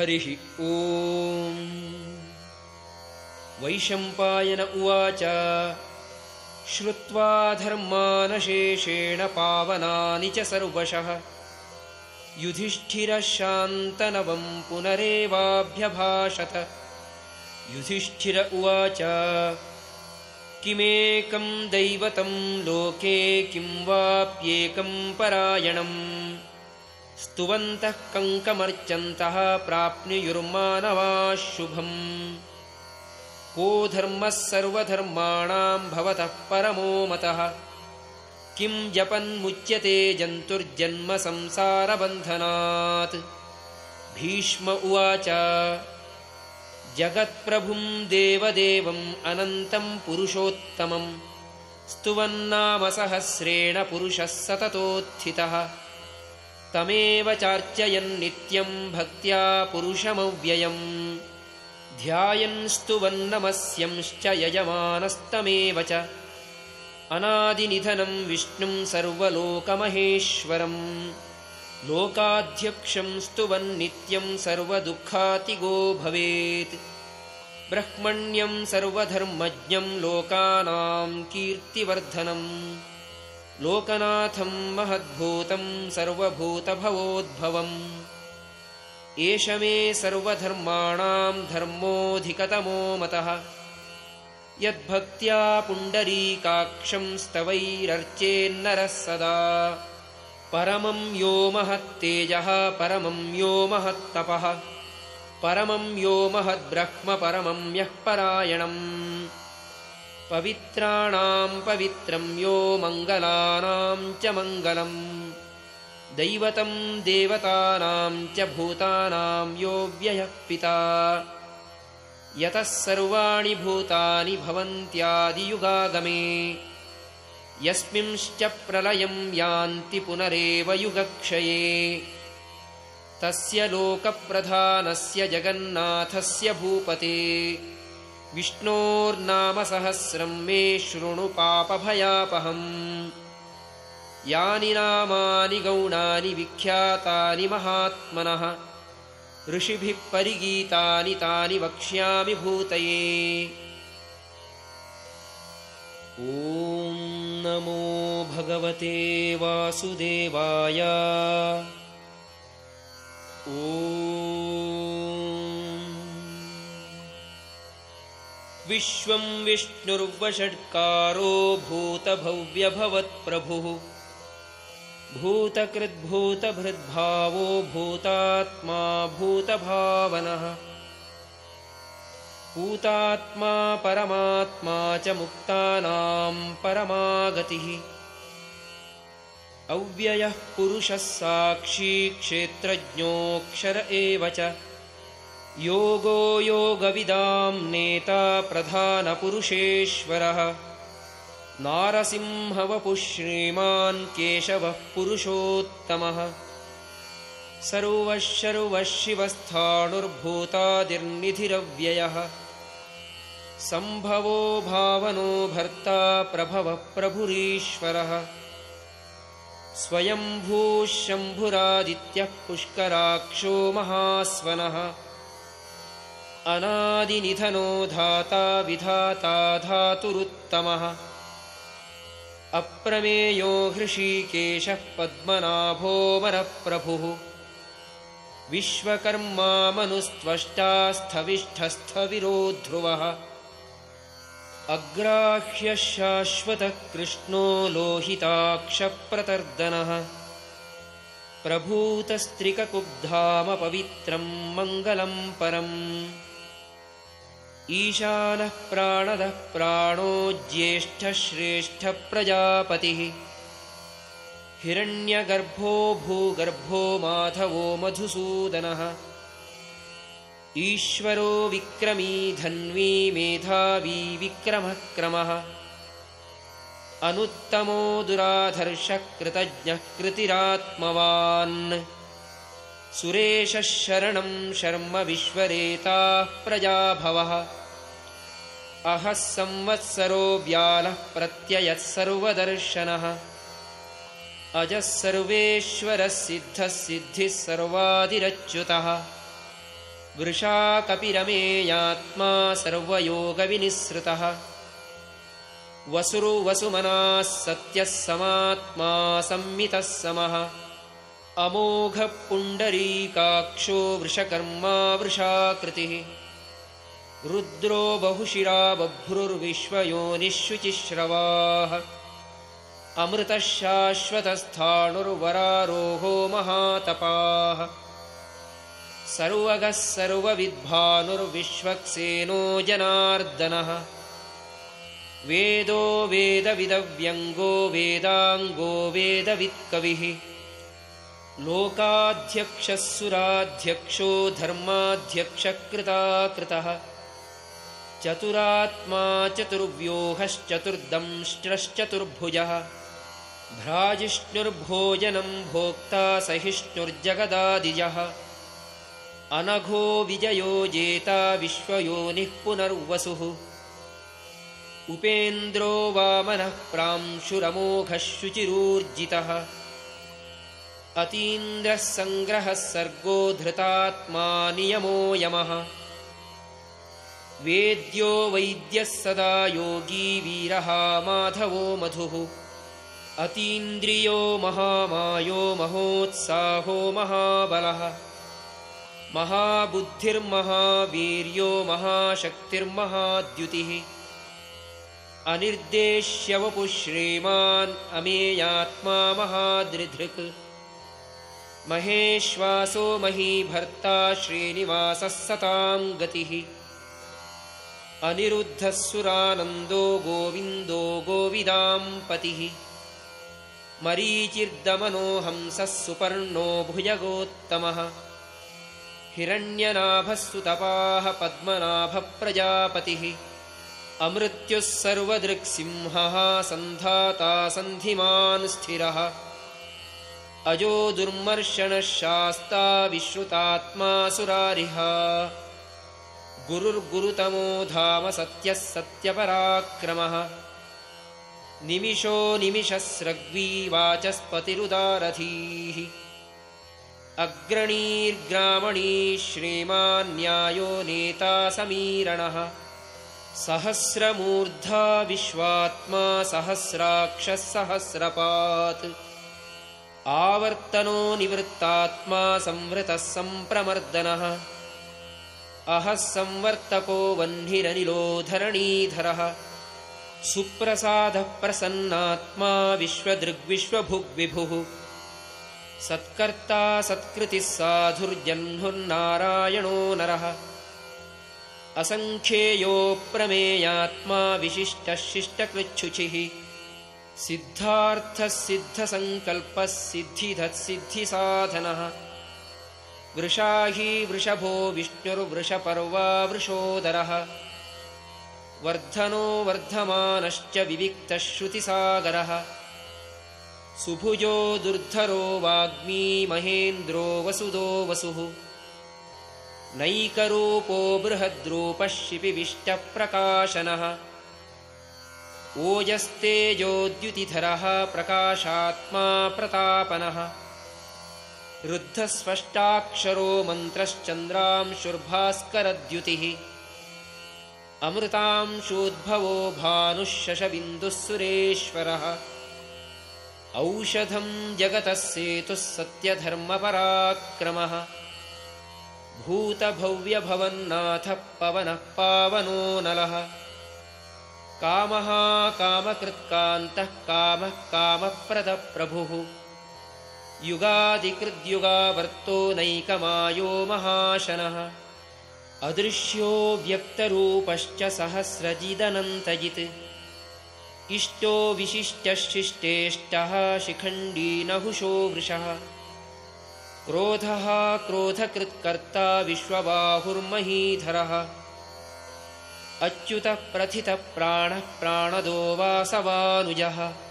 हरिः ॐ। वैशम्पायन उवाच। श्रुत्वा धर्मानशेषेण पावनानि च सर्वशः। युधिष्ठिरशान्तनवं पुनरेवाभ्यभाषत। युधिष्ठिर उवाच। किमेकं दैवतं लोके किं वाप्येकं परायणम् स्तुवन्तः कङ्कमर्चन्तः प्राप्नुयुर्मानवाः शुभम् को धर्मः सर्वधर्माणां भवतः परमो मतः? किं जपन्मुच्यते जन्तुर्जन्मसंसारबन्धनात् भीष्म उवाच जगत्प्रभुं देवदेवम् अनन्तं पुरुषोत्तमं स्तुवन्नाम सहस्रेण पुरुषः सततोत्थितः तमेव चार्चयन्नित्यं भक्त्या पुरुषमव्ययम्। ध्यायन्स्तुवन्नमस्यंश्च यजमानस्तमेव च। अनादिनिधनं विष्णुं सर्वलोकमहेश्वरम्। लोकाध्यक्षं स्तुवन्नित्यं सर्वदुःखातिगो भवेत्। ब्रह्मण्यं सर्वधर्मज्ञं लोकानां कीर्तिवर्धनम् लोकनाथं महद्भूतं सर्वभूतभवोद्भवम्। एष मे सर्वधर्माणां धर्मोऽधिकतमो मतः। यद्भक्त्या पुण्डरीकाक्षं स्तवैरर्चेन्नरः सदा। परमं यो महत्तेजः परमं यो महत्तपः। परमं यो महद्ब्रह्म परमं यः परायणम् पवित्राणां पवित्रं यो मङ्गलानां च मङ्गलम्। दैवतं देवतानां च भूतानां यो व्ययः पिता। यतः सर्वाणि भूतानि भवन्त्यादियुगागमे। यस्मिंश्च प्रलयं यान्ति पुनरेव युगक्षये। तस्य लोकप्रधानस्य जगन्नाथस्य भूपते विष्णोर्नामसहस्रं मे शृणु पापभयापहम्। यानि नामानि गौणानि विख्यातानि महात्मनः ऋषिभिः परिगीतानि तानि वक्ष्यामि भूतये। ॐ नमो भगवते वासुदेवाय विश्वं विष्णुर्वषट्कारो भूतभव्यभवत्प्रभुः। भूतकृद्भूतभृद्भावो भूतात्मा भूतभावनः। भूतात्मा परमात्मा च मुक्तानां परमागतिः। अव्ययः पुरुषः साक्षी क्षेत्रज्ञोऽक्षर एव च योगो योगविदां नेता प्रधानपुरुषेश्वरः। नारसिंहवपुः श्रीमान् केशवः पुरुषोत्तमः। सर्वः शर्वः शिवस्थाणुर्भूतादिर्निधिरव्ययः। सम्भवो भावनो भर्ता प्रभवः प्रभुरीश्वरः। स्वयम्भूः शम्भुरादित्यः पुष्कराक्षो महास्वनः अनादिनिधनो धाता विधाता धातुरुत्तमः। अप्रमेयो हृषीकेशः पद्मनाभोमरप्रभुः विश्वकर्मामनुस्त्वष्टास्थविष्ठस्थविरो ध्रुवः अग्राह्यः शाश्वतः कृष्णो लोहिताक्षप्रतर्दनः। प्रभूतस्त्रिककुब्धामपवित्रं मङ्गलं परम् ईशानः प्राणदः प्राणो ज्येष्ठश्रेष्ठप्रजापतिः। हिरण्यगर्भो भूगर्भो माधवो मधुसूदनः। ईश्वरो विक्रमी धन्वी मेधावी विक्रमः क्रमः अनुत्तमो दुराधर्षः कृतज्ञः कृतिरात्मवान् सुरेशः शरणं शर्म विश्वरेताः प्रजाभवः अहः संवत्सरो व्यालः प्रत्ययः सर्वदर्शनः। अजः सर्वेश्वरः सिद्धः सिद्धिः सर्वादिरच्युतः। वृषा कपिरमेयात्मा सर्वयोगविनिःसृतः। वसुरुवसुमनाः सत्यः समात्मा संमितः समः। अमोघपुण्डरीकाक्षो वृषकर्मा वृषाकृतिः रुद्रो बहुशिरा बभ्रुर्विश्वयोनिःशुचिश्रवाः। अमृतः शाश्वतस्थाणुर्वरारोहो महातपाः। सर्वगः सर्वविद्भानुर्विश्वक्सेनो जनार्दनः। वेदो वेदविदव्यङ्गो वेदाङ्गो वेदवित्कविः। लोकाध्यक्षः सुराध्यक्षो धर्माध्यक्षकृताकृतः चतुरात्मा चतुर्व्योहश्चतुर्दंष्ट्रश्चतुर्भुजः। भ्राजिष्णुर्भोजनं भोक्ता सहिष्णुर्जगदादिजः। अनघो विजयो जेता विश्वयोनिः पुनर्वसुः। उपेन्द्रो वामनः प्रांशुरमोघः शुचिरूर्जितः अतीन्द्रः सङ्ग्रहः सर्गो धृतात्मा नियमो यमः वेद्यो वैद्यः सदा योगी वीरः माधवो मधुः। अतीन्द्रियो महामायो महोत्साहो महाबलः। महाबुद्धिर्महावीर्यो महाशक्तिर्महाद्युतिः। अनिर्देश्यवपुः श्रीमान् अमेयात्मा महादृधृक् महेश्वासो महीभर्ता श्रीनिवासः सतां गतिः अनिरुद्धः सुरानन्दो गोविन्दो गोविदाम्पतिः। मरीचिर्दमनो हंसः सुपर्णो भुजगोत्तमः। हिरण्यनाभः सुतपाः पद्मनाभप्रजापतिः। अमृत्युः सर्वदृक्सिंहः सन्धाता सन्धिमान् स्थिरः। अजो दुर्मर्शनः शास्ता विश्रुतात्मा सुरारिः गुरुर्गुरुतमो धाम सत्यः सत्यपराक्रमः। निमिषो निमिषस्रग्वी वाचस्पतिरुदारथीः अग्रणीर्ग्रामणी श्रीमान्यायो नेता समीरणः सहस्रमूर्धा विश्वात्मा सहस्राक्षः सहस्रपात्। आवर्तनो निवृत्तात्मा संवृतः सम्प्रमर्दनः अहः संवर्तको वह्निरनिलोधरणीधरः। सुप्रसादः प्रसन्नात्मा विश्वदृग्विश्वभुग्विभुः। सत्कर्ता सत्कृतिः साधुर्जह्नुर्नारायणो नरः। असङ्ख्येयोऽप्रमेयात्मा विशिष्टः शिष्टकृच्छुचिः सिद्धार्थः सिद्धसङ्कल्पः सिद्धिधत्सिद्धिसाधनः वृषाही वृषभो विष्णुर्वृषपर्वा वृषोदरः। वर्धनो वर्धमानश्च विविक्तः श्रुतिसागरः। सुभुजो दुर्धरो वाग्मी महेन्द्रो वसुदो वसुः। नैकरूपो बृहद्रूपः शिपिविष्टप्रकाशनः। ओजस्तेजोद्युतिधरः प्रकाशात्मा प्रतापनः रुद्धस्पष्टाक्षरो मन्त्रश्चन्द्रांशुर्भास्करद्युतिः अमृतांशोद्भवो भानुः शशबिन्दुः सुरेश्वरः। औषधं जगतः सेतुः सत्यधर्मपराक्रमः। भूतभव्यभवन्नाथः पवनः पावनो नलः कामः कामकृत्कान्तः कामः कामप्रदप्रभुः युगादिकृद्युगावर्तो नैकमायो महाशनः। अदृश्यो व्यक्तरूपश्च सहस्रजिदनन्तजित्। इष्टो विशिष्टशिष्टेष्टः शिखण्डी नहुषो वृषः। क्रोधः क्रोधकृत्कर्ता विश्वबाहुर्महीधरः। अच्युतः प्रथितः प्राणः प्राणदो वासवानुजः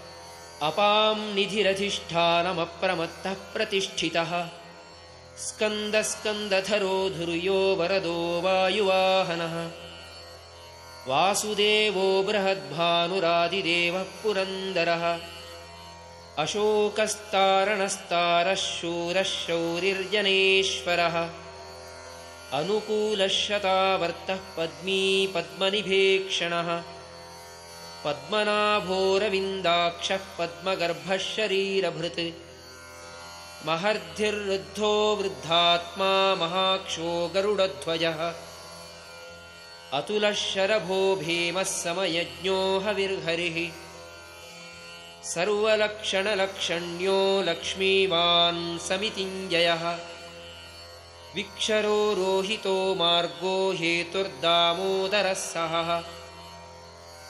अपां निधिरधिष्ठानमप्रमत्तः प्रतिष्ठितः। स्कन्द स्कन्दधरो धुर्यो वरदो वायुवाहनः। वासुदेवो बृहद्भानुरादिदेवः पुरन्दरः। अशोकस्तारणस्तारः शूरः शौरिर्जनेश्वरः। अनुकूलशतावर्तः पद्मी पद्मनिभेक्षणः पद्मनाभोरविन्दाक्षः पद्मगर्भः शरीरभृत् महर्धिर्वृद्धो वृद्धात्मा महाक्षो गरुडध्वजः। अतुलः शरभो भीमः समयज्ञो हविर्हरिः। सर्वलक्षणलक्षण्यो लक्ष्मीवान् समितिञ्जयः। विक्षरो रोहितो मार्गो हेतुर्दामोदरः सहः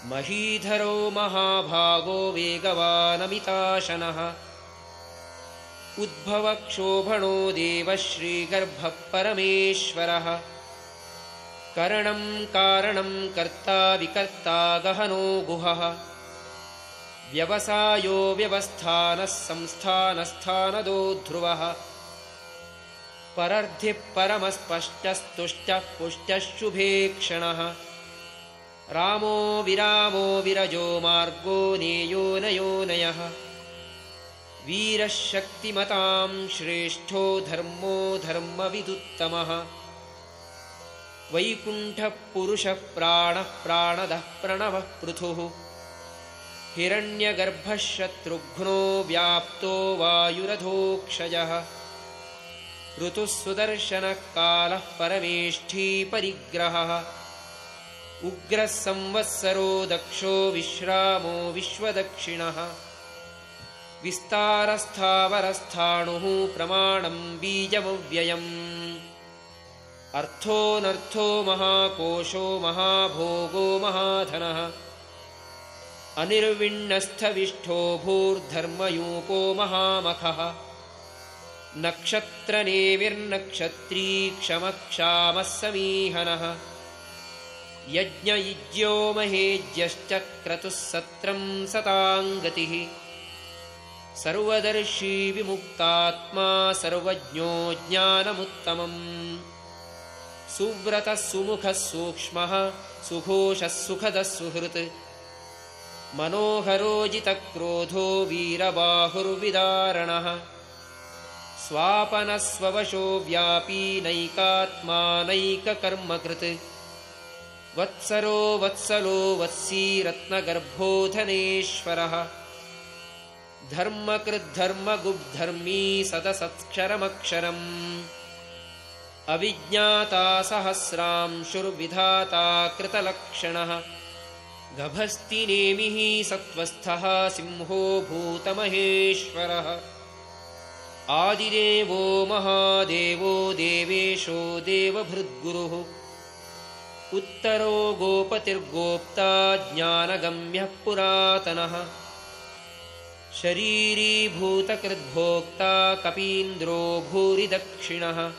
महीधरो महाभागो वेगवानमिताशनः। उद्भवक्षोभणो देवः श्रीगर्भः परमेश्वरः करणं कारणं कर्ता विकर्ता गहनो गुहः। व्यवसायो व्यवस्थानः संस्थानस्थानदो ध्रुवः। परर्धिः परमस्पष्टस्तुष्टः पुष्टः शुभेक्षणः रामो विरामो विरजो मार्गो नेयो नयोनयः वीरः शक्तिमतां श्रेष्ठो धर्मो धर्मविदुत्तमः। वैकुण्ठः पुरुषः प्राणः प्राणदः प्रणवः पृथुः। हिरण्यगर्भः शत्रुघ्नो व्याप्तो कालः परमेष्ठी परिग्रहः उग्रः संवत्सरो दक्षो विश्रामो विश्वदक्षिणः। विस्तारस्थावरस्थाणुः प्रमाणम् बीजमव्ययम्। अर्थोऽनर्थो महाकोशो महाभोगो महाधनः। अनिर्विण्णस्थविष्ठो भूर्धर्मयूपो महामखः। नक्षत्रनेमिर्नक्षत्री क्षमक्षामः समीहनः यज्ञयुज्यो महेज्यश्च क्रतुः सत्रम् सताङ्गतिः। सर्वदर्शी विमुक्तात्मा सर्वज्ञो ज्ञानमुत्तमम्। सुव्रतः सुमुखः सूक्ष्मः सुघोषः सुखदः सुहृत्। मनोहरोजितक्रोधो वीरबाहुर्विदारणः। स्वापनस्ववशो व्यापी नैकात्मानैककर्मकृत् वत्सरो वत्सलो वत्सी रत्नगर्भोधनेश्वरः धर्मकृद्धर्मगुब्धर्मी सदसत्क्षरमक्षरम्। अविज्ञाता सहस्रांशुर्विधाता कृतलक्षणः। गभस्तिनेमिः सत्त्वस्थः सिंहो भूतमहेश्वरः। आदिदेवो महादेवो देवेशो देवभृद्गुरुः उत्तरो गोपतिर्गोप्ता ज्ञानगम्यः पुरातनः। शरीरीभूतकृद्भोक्ता कपीन्द्रो भूरिदक्षिणः।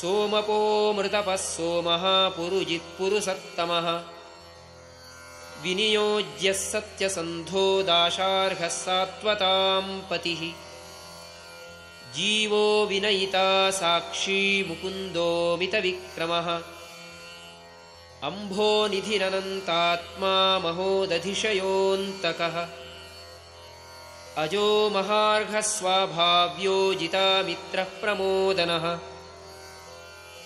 सोमपोमृतपः सोमः पुरुजित्पुरुसत्तमः विनियोज्यः सत्यसन्धो दाशार्हः सात्वतां पतिः। जीवो विनयिता साक्षी मुकुन्दोमितविक्रमः अम्भोनिधिरनन्तात्मा महोदधिशयोऽन्तकः। अजो महार्घस्वाभाव्योजितामित्रः प्रमोदनः।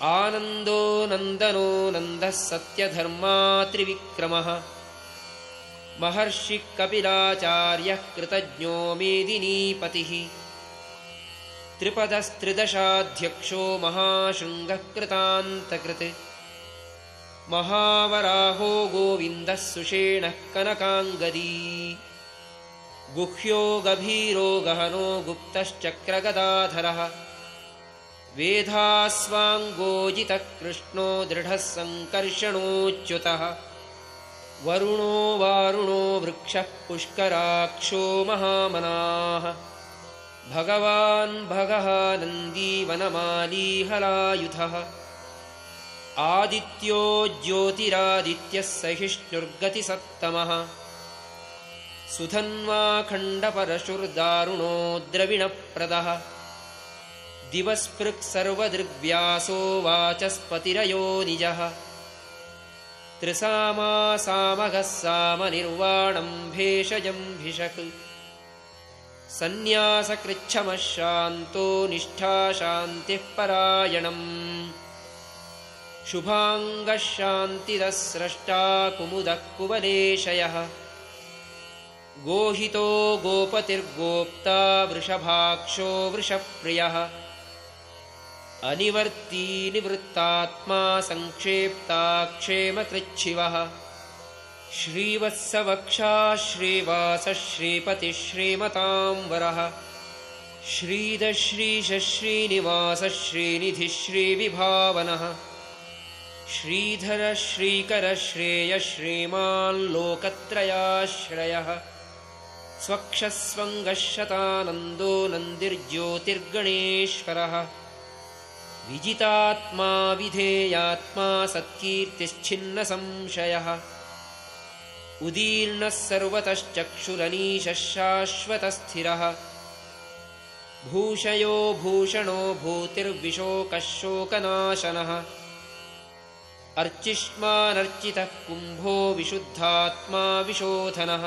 आनन्दो नन्दनो नन्दः सत्यधर्मात्रिविक्रमः महर्षिः कपिलाचार्यः कृतज्ञो मेदिनीपतिः। त्रिपदस्त्रिदशाध्यक्षो महाशृङ्गः कृतान्तकृत् महावराहो गोविन्दः सुषेणः कनकाङ्गदी। गुह्यो गभीरो गहनो गुप्तश्चक्रगदाधरः। वेधास्वाङ्गोजितः कृष्णो दृढः सङ्कर्षणोच्युतः वरुणो वारुणो वृक्षः पुष्कराक्षो महामनाः। भगवान् भगः नन्दीवनमालीहलायुधः आदित्यो ज्योतिरादित्यः सहिष्णुर्गतिसत्तमः। सुधन्वाखण्डपरशुर्दारुणो द्रविणप्रदः। दिवस्पृक्सर्वदृग्व्यासो वाचस्पतिरयो निजः। त्रिसामासामगः सामनिर्वाणम् भेषजम् भिषक्। सन्न्यासकृच्छमः शान्तो निष्ठाशान्तिः परायणम् शुभाङ्गः शान्तिदस्रष्टा कुमुदः कुवलेशयः गोहितो गोपतिर्गोप्ता वृषभाक्षो वृषप्रियः। अनिवर्ती निवृत्तात्मा सङ्क्षेप्ता क्षेमकृच्छिवः। श्रीवत्सवक्षा श्रीवास श्रीपतिश्रीमताम्बरः श्रीधश्रीशश्रीनिवास श्रीनिधिः श्रीविभावनः श्रीधर श्रीकर श्रेय श्रीमाल्लोकत्रयाश्रयः स्वक्षस्वङ्गशतानन्दो नन्दिर्ज्योतिर्गणेश्वरः विजितात्मा विधेयात्मा सत्कीर्तिश्छिन्नसंशयः। उदीर्णः सर्वतश्चक्षुरनीशः शाश्वतस्थिरः। भूषयो भूषणो भूतिर्विशोकः शोकनाशनः अर्चिष्मानर्चितः कुम्भो विशुद्धात्मा विशोधनः।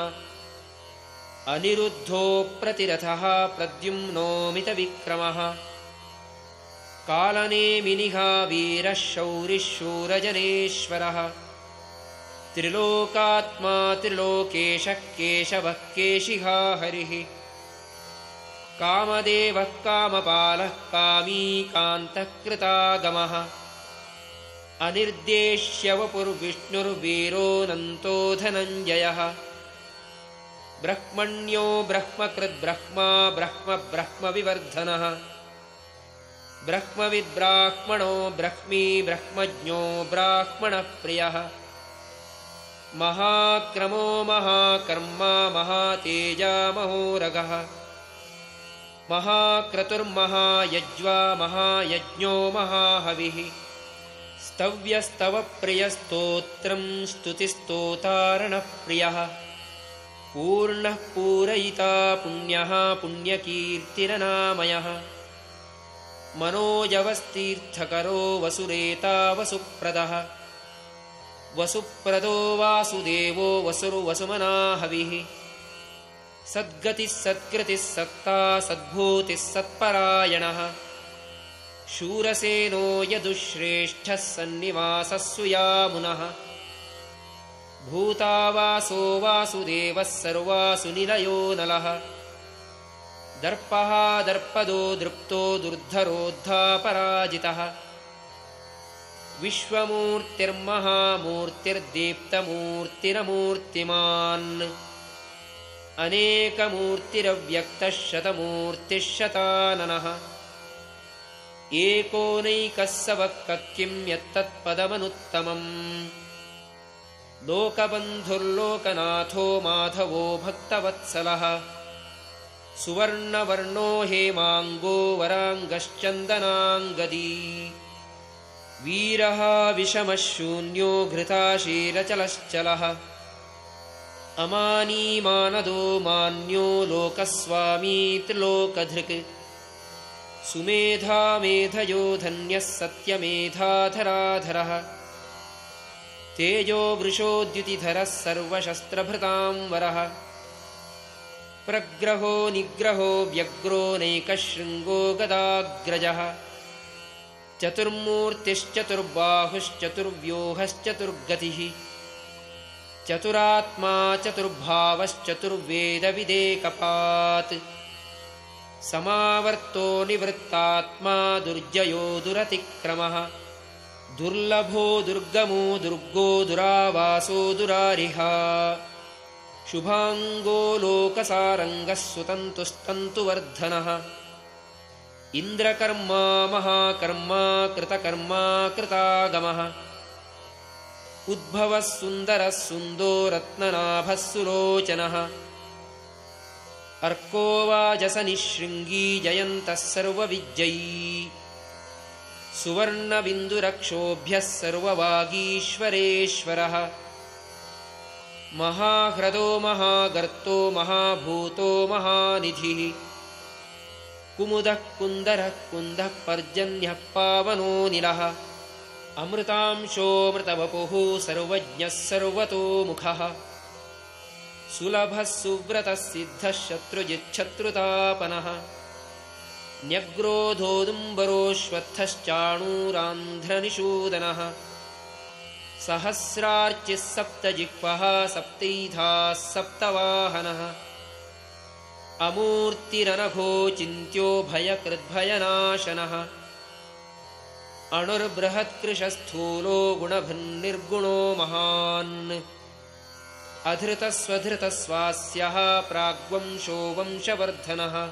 अनिरुद्धो प्रतिरथः प्रद्युम्नोमितविक्रमः। कालनेमिनिहा वीरः शौरिः शूरजनेश्वरः त्रिलोकात्मा त्रिलोकेशः केशवः केशिहा हरिः। कामदेवः कामपालः कामी कान्तः कृतागमः अनिर्देश्यवपुर्विष्णुर्वीरोऽनन्तो धनञ्जयः। ब्रह्मण्यो ब्रह्मकृद्ब्रह्मा ब्रह्म ब्रह्मविवर्धनः ब्रह्मविद्ब्राह्मणो ब्रह्मी ब्रह्मज्ञो ब्राह्मणप्रियः। महाक्रमो महाकर्मा महातेजा महोरगः। महाक्रतुर्महायज्वा महायज्ञो महाहविः स्तव्यस्तवप्रियस्तोत्रं स्तुतिस्तोतारणप्रियः। पूर्णः पूरयिता पुण्यः पुण्यकीर्तिरनामयः। मनोजवस्तीर्थकरो वसुरेता वसुप्रदः। वसुप्रदो वासुदेवो वसुर्वसुमनाहविः। सद्गतिः सत्कृतिः सत्ता सद्भूतिः सत्परायणः शूरसेनो यदुश्रेष्ठः सन्निवासः सुयामुनः भूतावासो वासुदेवः सर्वासु निलयो नलः। दर्पः दर्पदो दृप्तो दुर्धरोद्धापराजितः। विश्वमूर्तिर्महामूर्तिर्दीप्तमूर्तिरमूर्तिमान्। अनेकमूर्तिरव्यक्तः शतमूर्तिः शताननः एकोनैकः सवक्किं यत्तत्पदमनुत्तमम्। लोकबन्धुर्लोकनाथो माधवो भक्तवत्सलः। सुवर्णवर्णो हेमाङ्गो वराङ्गश्चन्दनाङ्गदी। वीरः विषमः शून्यो घृताशीरचलश्चलः अमानीमानदो मान्यो लोकस्वामी त्रिलोकधृक् सुमेधा मेधयो धन्यः सत्यमेधाधराधरः। तेजो वृषोद्युतिधरः सर्वशस्त्रभृतां वरः प्रग्रहो निग्रहो व्यग्रो नैकशृङ्गो गदाग्रजः। चतुर्मूर्तिश्चतुर्बाहुश्चतुर्व्यूहश्चतुर्गतिः। चतुरात्मा चतुर्भावश्चतुर्वेदविदेकपात् समावर्तो निवृत्तात्मा दुर्जयो दुरतिक्रमः। दुर्लभो दुर्गमो दुर्गो दुरावासो दुरारिहा। शुभाङ्गो लोकसारङ्गः सुतन्तुस्तन्तुवर्धनः। इन्द्रकर्मा महाकर्मा कृतकर्मा कृतागमः। उद्भवः सुन्दरः सुन्दो रत्ननाभः सुलोचनः अर्को वाजसनिःशृङ्गी जयन्तः सर्वविज्जयी सुवर्णबिन्दुरक्षोभ्यः सर्ववागीश्वरेश्वरः। महाह्रदो महागर्तो महाभूतो महानिधिः। कुमुदः कुन्दरः कुन्दः पर्जन्यः पावनो निलः। अमृतांशोऽमृतवपुः सर्वज्ञः सर्वतोमुखः सुलभः सुव्रतः सिद्धः शत्रुजिच्छत्रुतापनः। न्यग्रोधोदुम्बरोऽश्वत्थश्चाणूरान्ध्रनिषूदनः सहस्रार्चिः सप्तजिह्वः सप्तैधाः सप्तवाहनः। अमूर्तिरनघोचिन्त्यो भयकृद्भयनाशनः। अणुर्बृहत्कृशस्थूलो गुणभन्निर्गुणो महान् अधृतस्वधृतस्वास्यः प्राग्वंशो वंशवर्धनः।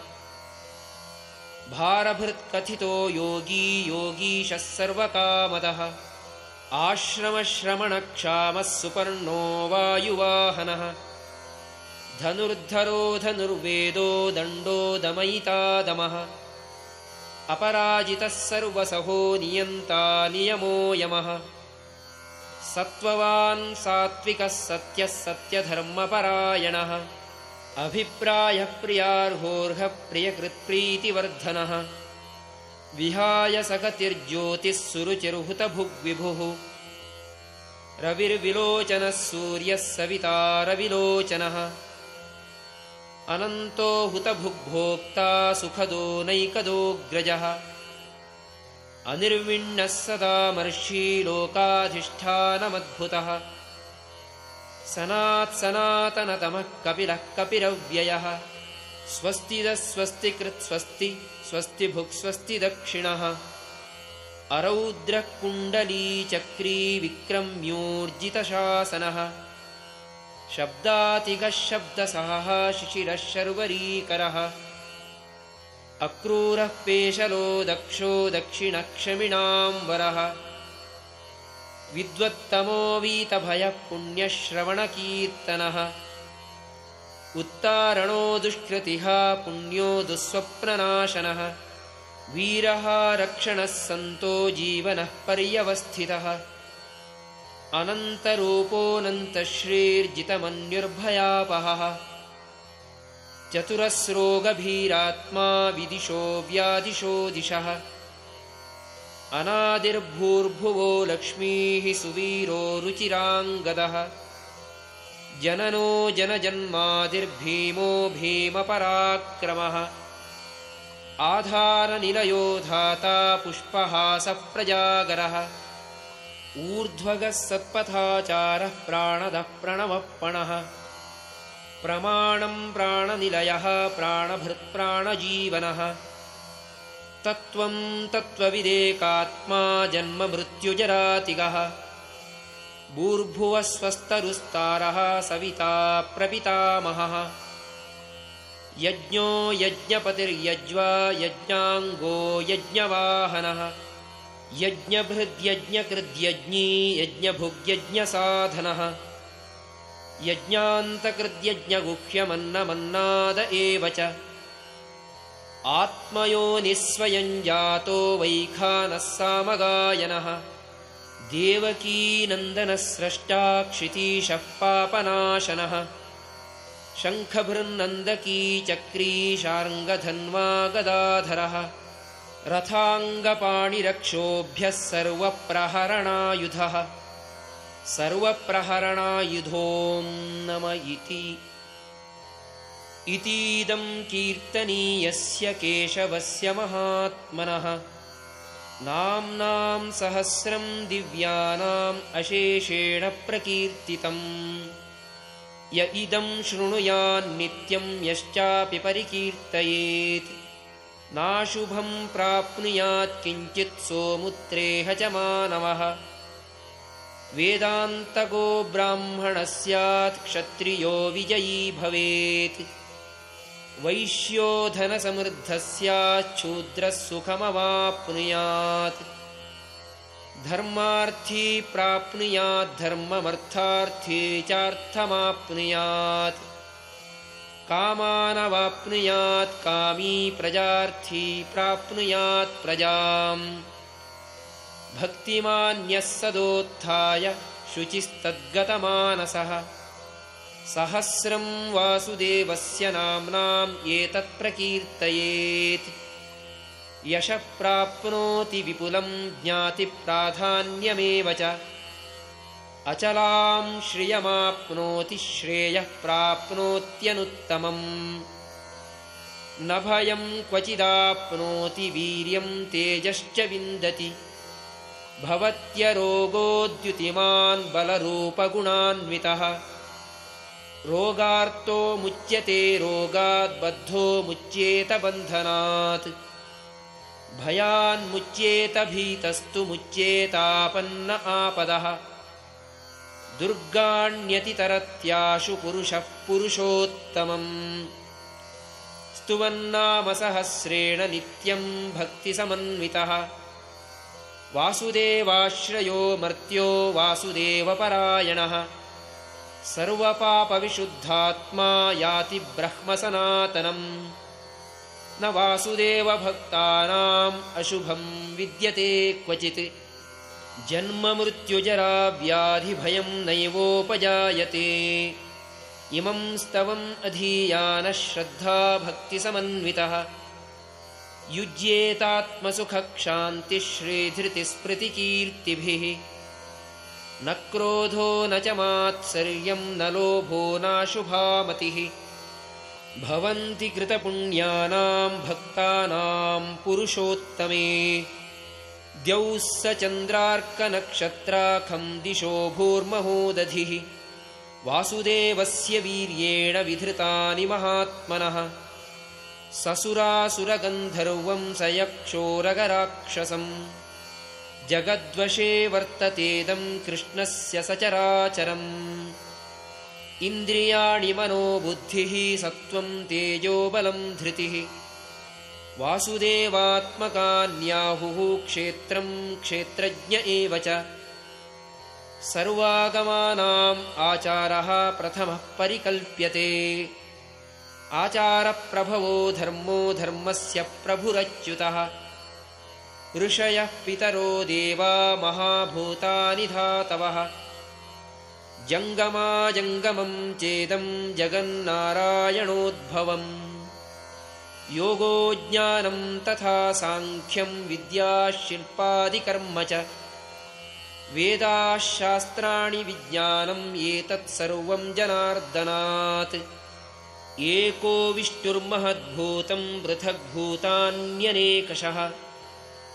भारभृत्कथितो योगी योगीशः सर्वकामदः। आश्रमश्रमणक्षामः सुपर्णो वायुवाहनः। धनुर्धरो धनुर्वेदो दण्डो दमयितादमः। अपराजितः सर्वसहो नियन्ता नियमो यमः सत्त्ववान् सात्विकः सत्यः सत्यधर्मपरायणः। अभिप्रायप्रियार्होर्हप्रियकृत्प्रीतिवर्धनः विहाय सकतिर्ज्योतिः सुरुचिर्हुतभुग्विभुः। रविर्विलोचनः सूर्यः सविता रविलोचनः। अनन्तो हुतभुग्भोक्ता सुखदो नैकदोऽग्रजः अनिर्विण्णः सदा मर्षी लोकाधिष्ठानमद्भुतः। सनात्सनातनतमः कपिलः कपिरव्ययः। स्वस्तिदस्वस्तिकृत्स्वस्ति स्वस्ति भुक्स्वस्ति दक्षिणः। अरौद्रः कुण्डलीचक्रीविक्रम्योर्जितशासनः शब्दातिगः शब्दसहः शिशिरः शर्वरीकरः अक्रूरः पेशलो दक्षो दक्षिणक्षमिणाम्बरः विद्वत्तमो वीतभयः पुण्यश्रवणकीर्तनः। उत्तारणो दुष्कृतिः पुण्यो दुःस्वप्ननाशनः। वीरः रक्षणः सन्तो जीवनः पर्यवस्थितः। अनन्तरूपोऽनन्तश्रीर्जितमन्युर्भयापहः चतुरस्रोगभीरात्मा विदिशो व्यादिशो दिशः। अनादिर्भूर्भुवो लक्ष्मीः सुवीरो रुचिराङ्गदः। जननो जनजन्मादिर्भीमो भीमपराक्रमः। आधारनिलयो धाता पुष्पहासप्रजागरः। ऊर्ध्वगः सत्पथाचारः प्राणदः प्रणवपणः प्रमाणं प्राणनिलयः प्राणभृत्प्राणजीवनः। तत्त्वं तत्त्वविदेकात्मा जन्ममृत्युजरातिगः भूर्भुवस्वस्तरुस्तारः सविता प्रपितामहः। यज्ञो यज्ञपतिर्यज्वा यज्ञाङ्गो यज्ञवाहनः। यज्ञभृद्यज्ञकृद्यज्ञी यज्ञभुग्यज्ञसाधनः यज्ञान्तकृद्यज्ञगुह्यमन्नमन्नाद एव च। आत्मयो जातो वैखानः सामगायनः। देवकीनन्दनस्रष्टा क्षितीशः पापनाशनः। शङ्खभृन्नन्दकी चक्रीशार्ङ्गधन्वा गदाधरः रथाङ्गपाणिरक्षोभ्यः सर्वप्रहरणायुधः सर्वप्रहरणायुधों नम इति। इतीदं कीर्तनीयस्य केशवस्य महात्मनः। नाम्नां सहस्रं दिव्यानाम् अशेषेण प्रकीर्तितम्। य इदं शृणुयान्नित्यं यश्चापि परिकीर्तयेत्। नाशुभं प्राप्नुयात् किञ्चित् सोमुत्रेह च मानवः वेदान्तको ब्राह्मणः स्यात् क्षत्रियो विजयी भवेत्। वैश्यो धनसमृद्धः स्याच्छूद्रः सुखमवाप्नुयात् धर्मार्थी प्राप्नुयाद्धर्ममर्थार्थी चार्थमाप्नुयात्। कामानवाप्नुयात् कामी प्रजार्थी प्राप्नुयात् प्रजाम् भक्तिमान्यः सदोत्थाय शुचिस्तद्गतमानसः। सहस्रं वासुदेवस्य नाम्नाम् एतत्प्रकीर्तयेत् यशः प्राप्नोति विपुलं ज्ञातिप्राधान्यमेव च। अचलां श्रियमाप्नोति श्रेयः प्राप्नोत्यनुत्तमम्। न भयं क्वचिदाप्नोति वीर्यं तेजश्च विन्दति भवत्यरोगोद्युतिमान् बलरूपगुणान्वितः। रोगार्तो मुच्यते रोगाद्बद्धो मुच्येत बन्धनात्। भयान्मुच्येत भीतस्तु मुच्येतापन्न आपदः। दुर्गाण्यतितरत्याशु पुरुषः पुरुषोत्तमम्। स्तुवन्नामसहस्रेण नित्यं भक्तिसमन्वितः वासुदेवाश्रयो मर्त्यो वासुदेवपरायणः। सर्वपापविशुद्धात्मा याति ब्रह्मसनातनम्। न वासुदेवभक्तानाम् अशुभं विद्यते क्वचित्। जन्ममृत्युजराव्याधिभयं नैवोपजायते। इमं स्तवम् अधीयानः श्रद्धाभक्तिसमन्वितः युज्येतात्मसुखक्षान्तिश्रीधृतिस्मृतिकीर्तिभिः। न क्रोधो न च मात्सर्यं न लोभो नाशुभामतिः। भवन्ति कृतपुण्यानां भक्तानां पुरुषोत्तमे। द्यौः स चन्द्रार्कनक्षत्राखं दिशो भूर्महोदधिः। वासुदेवस्य वीर्येण विधृतानि महात्मनः ससुरासुरगन्धर्वं स यक्षोरगराक्षसम् जगद्वशे वर्ततेदं कृष्णस्य सचराचरम्। इन्द्रियाणि मनोबुद्धिः सत्त्वं तेजोबलं धृतिः। वासुदेवात्मकान्याहुः क्षेत्रं क्षेत्रज्ञ एव च। सर्वागमानाम् आचारः प्रथमः परिकल्प्यते आचारप्रभवो धर्मो धर्मस्य प्रभुरच्युतः। ऋषयः पितरो देवा महाभूतानि धातवः। जङ्गमाजङ्गमं चेदं जगन्नारायणोद्भवम्। योगो ज्ञानं तथा साङ्ख्यं विद्याशिल्पादिकर्म च। वेदाशास्त्राणि विज्ञानम् एतत्सर्वं जनार्दनात् एको विष्णुर्महद्भूतं पृथग्भूतान्यनेकषः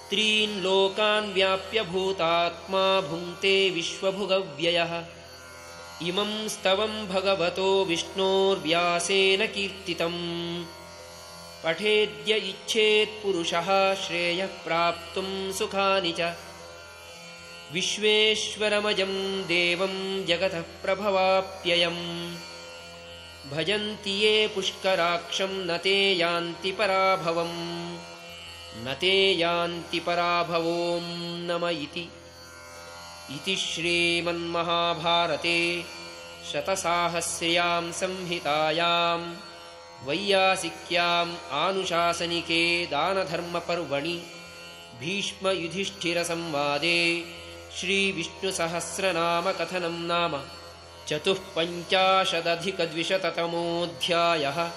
त्रीन् लोकान् व्याप्य भूतात्मा भुङ्क्ते विश्वभुगव्ययः। इमं स्तवं भगवतो विष्णोर्व्यासेन कीर्तितम्। पठेद्य इच्छेत्पुरुषः श्रेयः प्राप्तुं सुखानि च। विश्वेश्वरमजं देवं जगतः प्रभवाप्ययम् भजन्ति ये पुष्कराक्षं न ते यान्ति पराभवम्। न ते यान्ति पराभवों नम इति। इति श्रीमन्महाभारते शतसाहस्र्यां संहितायां वैयासिक्याम् आनुशासनिके दानधर्मपर्वणि भीष्मयुधिष्ठिरसंवादे श्रीविष्णुसहस्रनामकथनं नाम चतुःपञ्चाशदधिकद्विशततमोऽध्यायः।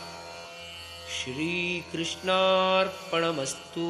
श्रीकृष्णार्पणमस्तु